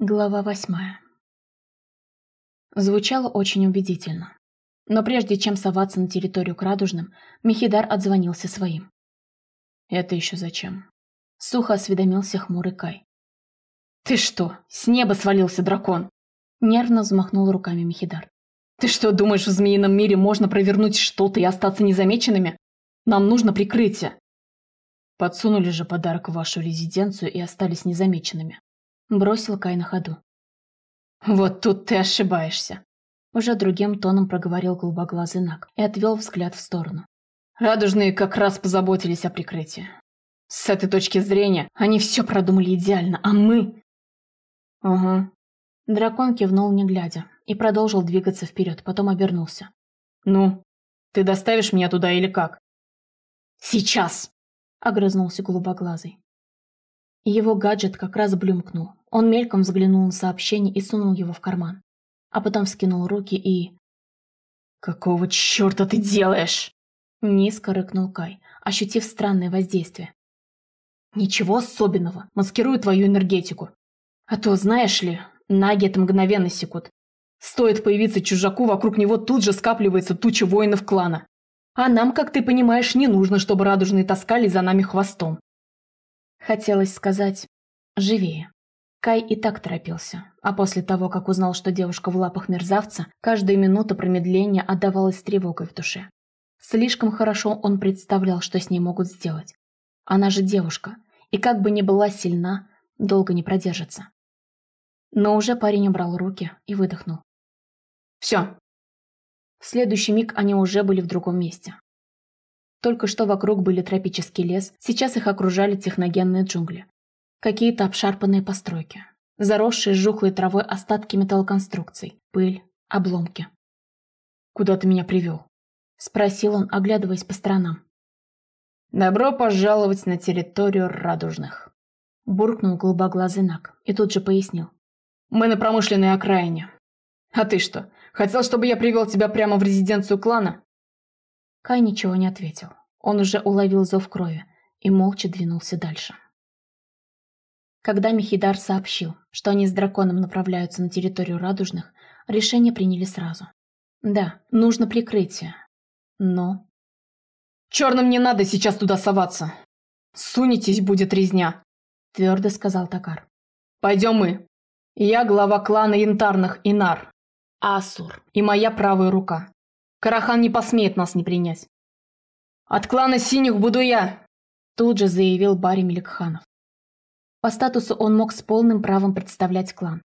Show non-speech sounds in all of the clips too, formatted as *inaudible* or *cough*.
Глава восьмая. Звучало очень убедительно. Но прежде чем соваться на территорию к Радужным, Мехидар отзвонился своим. «Это еще зачем?» Сухо осведомился хмурый Кай. «Ты что, с неба свалился дракон?» Нервно взмахнул руками Мехидар. «Ты что, думаешь, в змеином мире можно провернуть что-то и остаться незамеченными? Нам нужно прикрытие!» Подсунули же подарок в вашу резиденцию и остались незамеченными. Бросил Кай на ходу. «Вот тут ты ошибаешься!» Уже другим тоном проговорил голубоглазый Нак и отвел взгляд в сторону. «Радужные как раз позаботились о прикрытии. С этой точки зрения они все продумали идеально, а мы...» «Угу». Дракон кивнул не глядя и продолжил двигаться вперед, потом обернулся. «Ну, ты доставишь меня туда или как?» «Сейчас!» — огрызнулся голубоглазый. Его гаджет как раз блюмкнул. Он мельком взглянул на сообщение и сунул его в карман. А потом вскинул руки и... «Какого черта ты делаешь?» Низко рыкнул Кай, ощутив странное воздействие. «Ничего особенного, маскирую твою энергетику. А то, знаешь ли, наги это мгновенно секут. Стоит появиться чужаку, вокруг него тут же скапливается туча воинов клана. А нам, как ты понимаешь, не нужно, чтобы радужные таскали за нами хвостом. Хотелось сказать «живее». Кай и так торопился, а после того, как узнал, что девушка в лапах мерзавца, каждая минута промедления отдавалась тревогой в душе. Слишком хорошо он представлял, что с ней могут сделать. Она же девушка, и как бы ни была сильна, долго не продержится. Но уже парень убрал руки и выдохнул. «Все, в следующий миг они уже были в другом месте. Только что вокруг были тропический лес, сейчас их окружали техногенные джунгли. Какие-то обшарпанные постройки. Заросшие жухлой травой остатки металлоконструкций, пыль, обломки. «Куда ты меня привел?» – спросил он, оглядываясь по сторонам. «Добро пожаловать на территорию радужных», – буркнул голубоглазый Нак и тут же пояснил. «Мы на промышленной окраине. А ты что, Хотел, чтобы я привел тебя прямо в резиденцию клана?» Кай ничего не ответил. Он уже уловил зов крови и молча двинулся дальше. Когда Михидар сообщил, что они с драконом направляются на территорию Радужных, решение приняли сразу. Да, нужно прикрытие. Но... «Черным не надо сейчас туда соваться! Сунетесь, будет резня!» Твердо сказал Такар. «Пойдем мы. Я глава клана Янтарных Инар. Асур и моя правая рука. Карахан не посмеет нас не принять. От клана синих буду я, тут же заявил Барри Меликханов. По статусу он мог с полным правом представлять клан.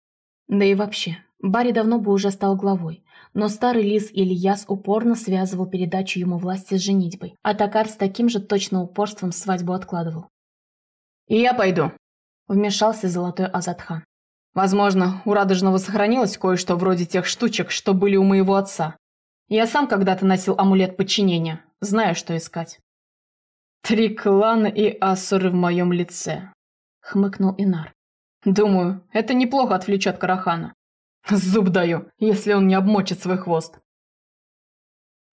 Да и вообще, Барри давно бы уже стал главой, но старый лис Ильяс упорно связывал передачу ему власти с женитьбой, а Такар с таким же точно упорством свадьбу откладывал. «И я пойду», — вмешался золотой Азатхан. Возможно, у Радужного сохранилось кое-что вроде тех штучек, что были у моего отца. Я сам когда-то носил амулет подчинения, знаю, что искать. «Три клана и асуры в моем лице», — хмыкнул Инар. «Думаю, это неплохо отвлечет Карахана. Зуб даю, если он не обмочит свой хвост».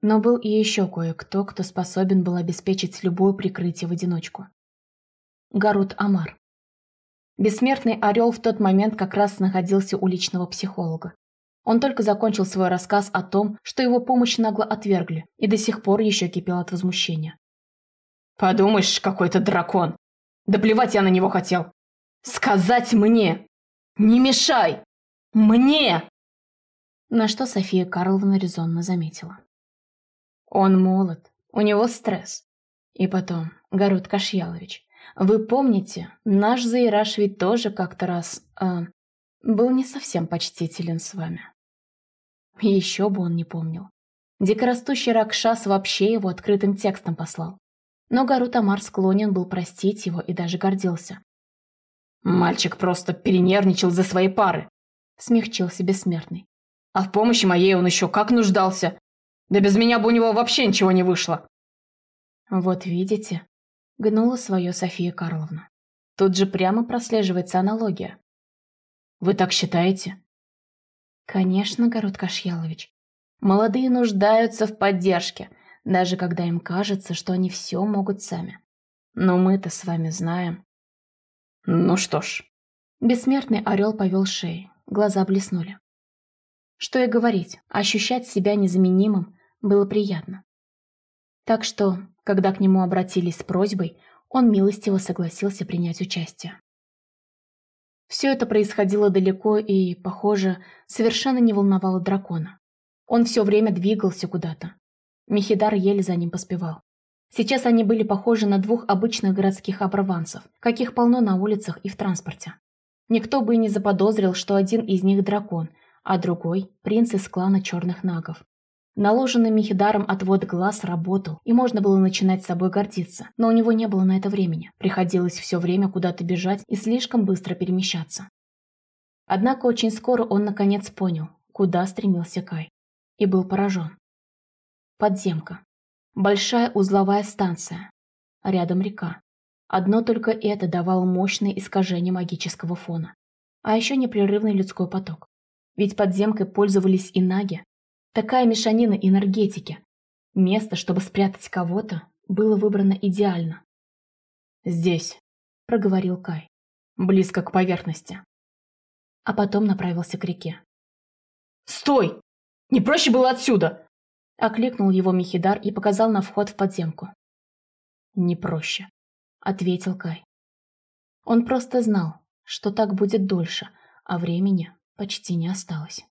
Но был и еще кое-кто, кто способен был обеспечить любое прикрытие в одиночку. Гарут Амар. Бессмертный орел в тот момент как раз находился у личного психолога. Он только закончил свой рассказ о том, что его помощь нагло отвергли, и до сих пор еще кипел от возмущения. «Подумаешь, какой-то дракон! Да плевать я на него хотел! Сказать мне! Не мешай! Мне!» На что София Карловна резонно заметила. «Он молод, у него стресс. И потом, Город Кашьялович, вы помните, наш Заираш ведь тоже как-то раз... Э, был не совсем почтителен с вами. Еще бы он не помнил. Дикорастущий Ракшас вообще его открытым текстом послал. Но Гарут Амар склонен был простить его и даже гордился. «Мальчик просто перенервничал за свои пары», — смягчился бессмертный. «А в помощи моей он еще как нуждался. Да без меня бы у него вообще ничего не вышло». «Вот видите», гнула свое София Карловна. Тут же прямо прослеживается аналогия. Вы так считаете? Конечно, Город Кашьялович. Молодые нуждаются в поддержке, даже когда им кажется, что они все могут сами. Но мы-то с вами знаем. Ну что ж, Бессмертный орел повел шеей, глаза блеснули. Что и говорить, ощущать себя незаменимым было приятно. Так что, когда к нему обратились с просьбой, он милостиво согласился принять участие. Все это происходило далеко и, похоже, совершенно не волновало дракона. Он все время двигался куда-то. Мехидар еле за ним поспевал. Сейчас они были похожи на двух обычных городских оборванцев, каких полно на улицах и в транспорте. Никто бы и не заподозрил, что один из них дракон, а другой – принц из клана черных нагов. Наложенный Михидаром отвод глаз работал, и можно было начинать с собой гордиться, но у него не было на это времени. Приходилось все время куда-то бежать и слишком быстро перемещаться. Однако очень скоро он наконец понял, куда стремился Кай, и был поражен. Подземка. Большая узловая станция. Рядом река. Одно только это давало мощное искажение магического фона. А еще непрерывный людской поток. Ведь подземкой пользовались и наги. Такая мешанина энергетики. Место, чтобы спрятать кого-то, было выбрано идеально. «Здесь», — проговорил Кай, — «близко к поверхности». А потом направился к реке. «Стой! Не проще было отсюда!» Окликнул его Михидар и показал на вход в подземку. «Не проще», — ответил Кай. Он просто знал, что так будет дольше, а времени почти не осталось.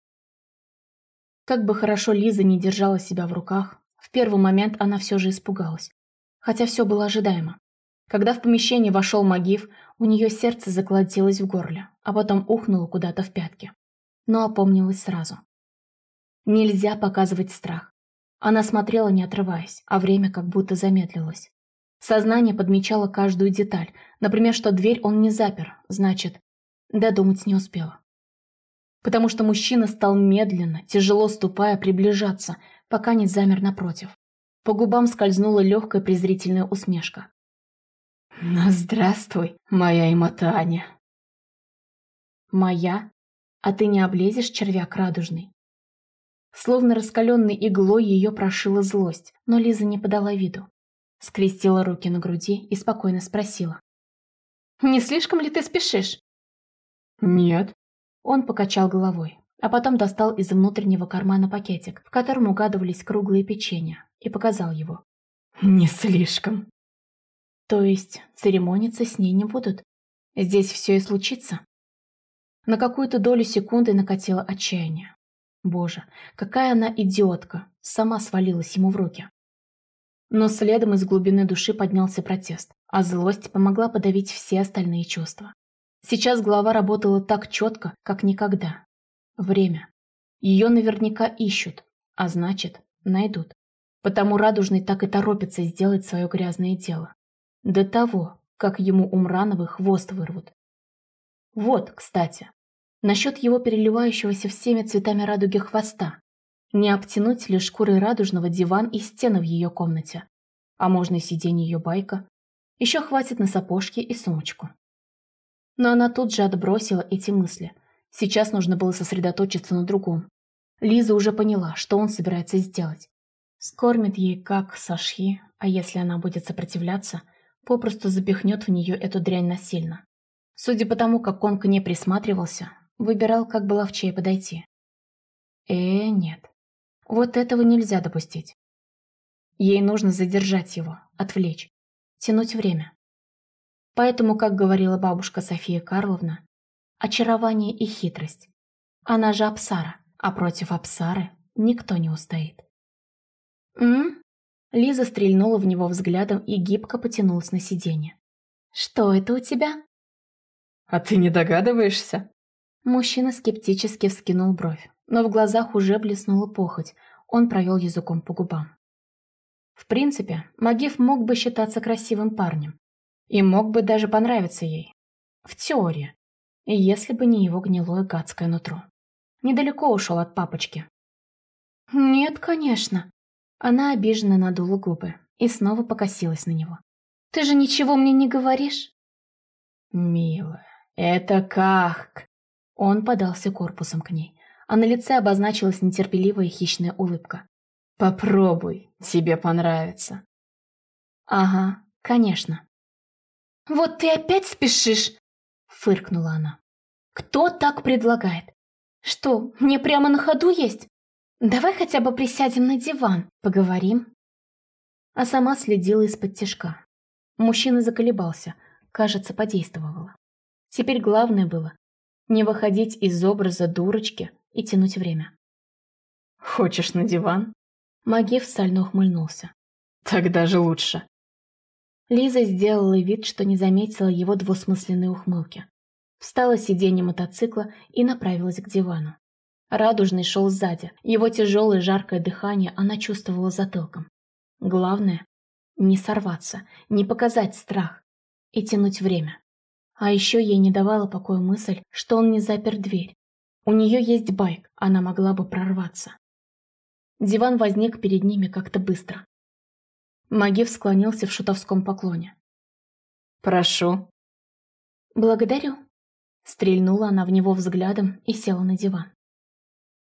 Как бы хорошо Лиза не держала себя в руках, в первый момент она все же испугалась. Хотя все было ожидаемо. Когда в помещение вошел Магив, у нее сердце заколотилось в горле, а потом ухнуло куда-то в пятки. Но опомнилась сразу. Нельзя показывать страх. Она смотрела, не отрываясь, а время как будто замедлилось. Сознание подмечало каждую деталь. Например, что дверь он не запер, значит, додумать не успела потому что мужчина стал медленно, тяжело ступая, приближаться, пока не замер напротив. По губам скользнула легкая презрительная усмешка. «Ну, здравствуй, моя Иматаня!» «Моя? А ты не облезешь, червяк радужный?» Словно раскаленной иглой ее прошила злость, но Лиза не подала виду. Скрестила руки на груди и спокойно спросила. «Не слишком ли ты спешишь?» «Нет», он покачал головой, а потом достал из внутреннего кармана пакетик, в котором угадывались круглые печенья, и показал его. «Не слишком». «То есть церемониться с ней не будут? Здесь все и случится?» На какую-то долю секунды накатило отчаяние. Боже, какая она идиотка, сама свалилась ему в руки. Но следом из глубины души поднялся протест, а злость помогла подавить все остальные чувства. Сейчас голова работала так четко, как никогда. Время. Ее наверняка ищут, а значит, найдут. Потому Радужный так и торопится сделать свое грязное дело. До того, как ему Умрановы хвост вырвут. Вот, кстати, насчет его переливающегося всеми цветами радуги хвоста. Не обтянуть ли шкурой радужного диван и стены в ее комнате? А можно и сиденье ее байка. Еще хватит на сапожки и сумочку. Но она тут же отбросила эти мысли. Сейчас нужно было сосредоточиться на другом. Лиза уже поняла, что он собирается сделать. Скормит ей как Сашхи, а если она будет сопротивляться, попросту запихнет в нее эту дрянь насильно. Судя по тому, как он к ней присматривался, выбирал, как бы ловчее подойти. Э, нет. Вот этого нельзя допустить. Ей нужно задержать его, отвлечь, тянуть время. Поэтому, как говорила бабушка София Карловна, очарование и хитрость. Она же Апсара, а против Апсары никто не устоит. «М?», Лиза стрельнула в него взглядом и гибко потянулась на сиденье. «Что это у тебя?» «А ты не догадываешься?» Мужчина скептически вскинул бровь, но в глазах уже блеснула похоть, он провел языком по губам. В принципе, Магив мог бы считаться красивым парнем, и мог бы даже понравиться ей. В теории. Если бы не его гнилое гадское нутро. Недалеко ушел от папочки. «Нет, конечно». Она обиженно надула губы и снова покосилась на него. «Ты же ничего мне не говоришь?» «Милая, это как?» Он подался корпусом к ней, а на лице обозначилась нетерпеливая хищная улыбка. «Попробуй, тебе понравится». «Ага, конечно». «Вот ты опять спешишь!» — фыркнула она. Кто так предлагает? Что, мне прямо на ходу есть? Давай хотя бы присядем на диван, поговорим. А сама следила из-под тишка. Мужчина заколебался, кажется, подействовало. Теперь главное было не выходить из образа дурочки и тянуть время. «Хочешь на диван?» Магив сально ухмыльнулся. «Тогда же лучше». Лиза сделала вид, что не заметила его двусмысленной ухмылки. Встала с сиденья мотоцикла и направилась к дивану. Радужный шел сзади, его тяжелое жаркое дыхание она чувствовала затылком. Главное – не сорваться, не показать страх и тянуть время. А еще ей не давала покоя мысль, что он не запер дверь. У нее есть байк, она могла бы прорваться. Диван возник перед ними как-то быстро. Магив склонился в шутовском поклоне. «Прошу». «Благодарю». Стрельнула она в него взглядом и села на диван.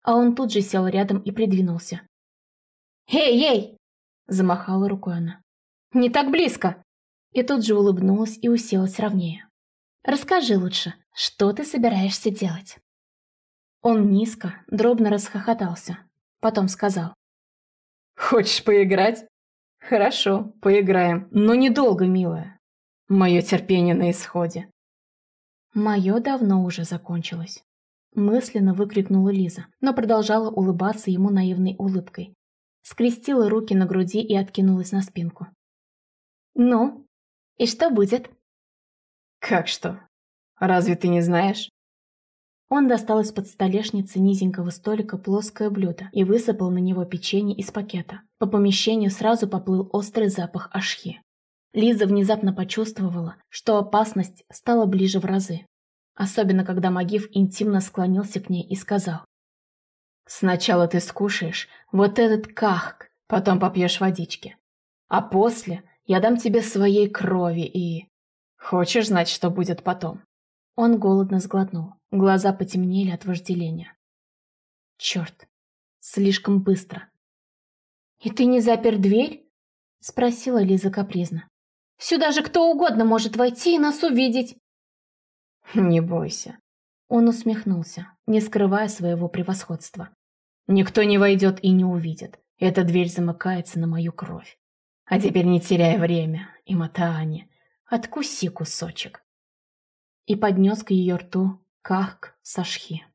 А он тут же сел рядом и придвинулся. «Эй, эй!» – замахала рукой она. «Не так близко!» И тут же улыбнулась и уселась ровнее. Расскажи лучше, что ты собираешься делать?» Он низко, дробно расхохотался. Потом сказал. «Хочешь поиграть? Хорошо, поиграем, но недолго, милая. Мое терпение на исходе». «Мое давно уже закончилось», – мысленно выкрикнула Лиза, но продолжала улыбаться ему наивной улыбкой. Скрестила руки на груди и откинулась на спинку. «Ну, и что будет?» «Как что? Разве ты не знаешь?» Он достал из-под столешницы низенького столика плоское блюдо и высыпал на него печенье из пакета. По помещению сразу поплыл острый запах ашхи. Лиза внезапно почувствовала, что опасность стала ближе в разы. Особенно, когда Магив интимно склонился к ней и сказал. «Сначала ты скушаешь вот этот кахк, потом попьешь водички. А после я дам тебе своей крови и...» Хочешь знать, что будет потом?» Он голодно сглотнул. Глаза потемнели от вожделения. «Черт! Слишком быстро!» «И ты не запер дверь?» Спросила Лиза капризно. «Сюда же кто угодно может войти и нас увидеть!» *laughs* «Не бойся!» Он усмехнулся, не скрывая своего превосходства. «Никто не войдет и не увидит. Эта дверь замыкается на мою кровь. А теперь не теряй время, и Матаане, Откуси кусочек. И поднес к ее рту кахк сашхи.